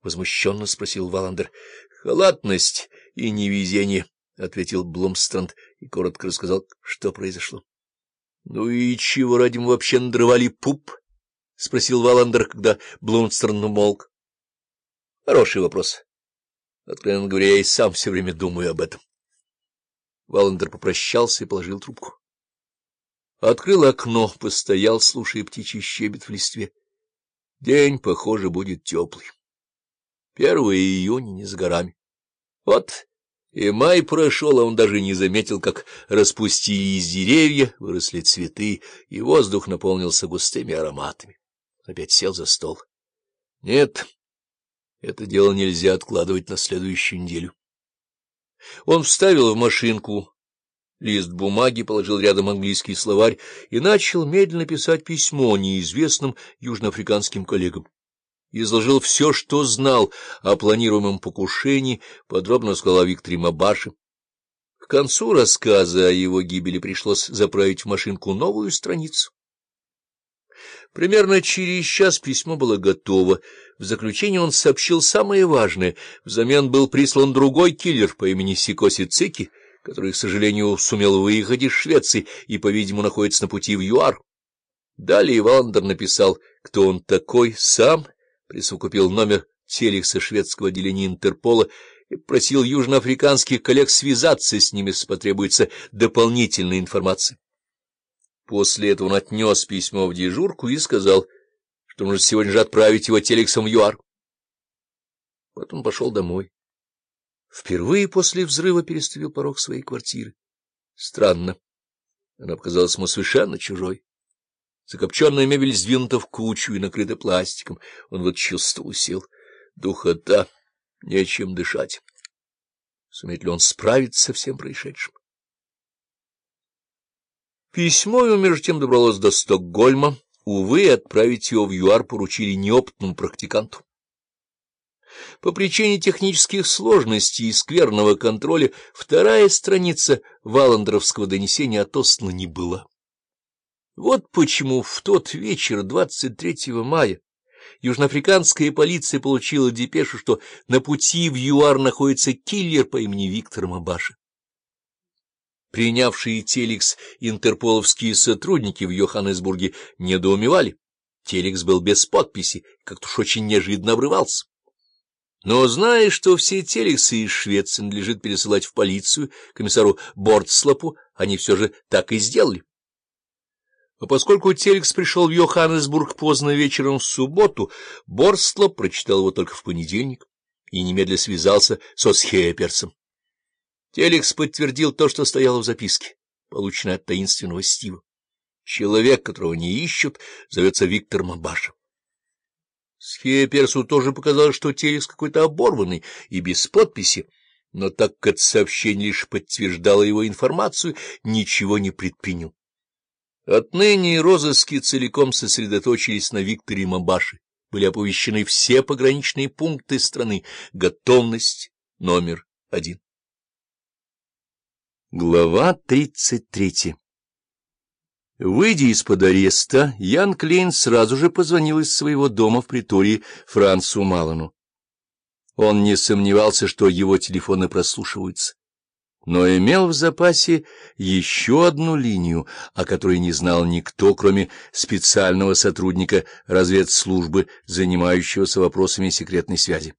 — возмущенно спросил Валандер. — Халатность и невезение, — ответил Блумстранд и коротко рассказал, что произошло. — Ну и чего ради мы вообще надрывали пуп? — спросил Валандер, когда Блумстранд умолк. — Хороший вопрос. Откровенно говоря, я и сам все время думаю об этом. Валандер попрощался и положил трубку. Открыл окно, постоял, слушая птичий щебет в листве. День, похоже, будет теплый. Первое июня не с горами. Вот и май прошел, а он даже не заметил, как распустились деревья, выросли цветы, и воздух наполнился густыми ароматами. Опять сел за стол. Нет, это дело нельзя откладывать на следующую неделю. Он вставил в машинку лист бумаги, положил рядом английский словарь и начал медленно писать письмо неизвестным южноафриканским коллегам изложил все, что знал о планируемом покушении, подробно сказал о Викторе Мабаше. К концу рассказа о его гибели пришлось заправить в машинку новую страницу. Примерно через час письмо было готово. В заключение он сообщил самое важное. Взамен был прислан другой киллер по имени Сикоси Цики, который, к сожалению, сумел выехать из Швеции и, по-видимому, находится на пути в ЮАР. Далее Вандер написал, кто он такой, сам присовокупил номер телекса шведского отделения Интерпола и просил южноафриканских коллег связаться с ними, если потребуется дополнительная информация. После этого он отнес письмо в дежурку и сказал, что может сегодня же отправить его телексом в ЮАР. Потом пошел домой. Впервые после взрыва переступил порог своей квартиры. Странно. Она показалась ему совершенно чужой. Закопченная мебель сдвинута в кучу и накрыта пластиком. Он вот чувствовал сил. Духота, нечем дышать. Сумеет ли он справиться со всем происшедшим? Письмо его, между тем, добралось до Стокгольма. Увы, отправить его в ЮАР поручили неопытному практиканту. По причине технических сложностей и скверного контроля вторая страница Валандеровского донесения отослана не была. Вот почему в тот вечер, 23 мая, южноафриканская полиция получила депешу, что на пути в ЮАР находится киллер по имени Виктор Мабаша. Принявшие телекс интерполовские сотрудники в Йоханнесбурге недоумевали. Телекс был без подписи, как-то уж очень неожиданно обрывался. Но зная, что все телексы из Швеции надлежит пересылать в полицию комиссару Бортслопу, они все же так и сделали. А поскольку Телекс пришел в Йоханнесбург поздно вечером в субботу, Борстло прочитал его только в понедельник и немедля связался со Схеперсом. Телекс подтвердил то, что стояло в записке, полученной от таинственного Стива. Человек, которого не ищут, зовется Виктор Мабаша. Схеперсу тоже показалось, что Телекс какой-то оборванный и без подписи, но так как это сообщение лишь подтверждало его информацию, ничего не предпринял. Отныне розыски целиком сосредоточились на Викторе Мабаше. Были оповещены все пограничные пункты страны. Готовность номер один. Глава тридцать третья Выйдя из-под ареста, Ян Клейн сразу же позвонил из своего дома в притории Францу Малану. Он не сомневался, что его телефоны прослушиваются но имел в запасе еще одну линию, о которой не знал никто, кроме специального сотрудника разведслужбы, занимающегося вопросами секретной связи.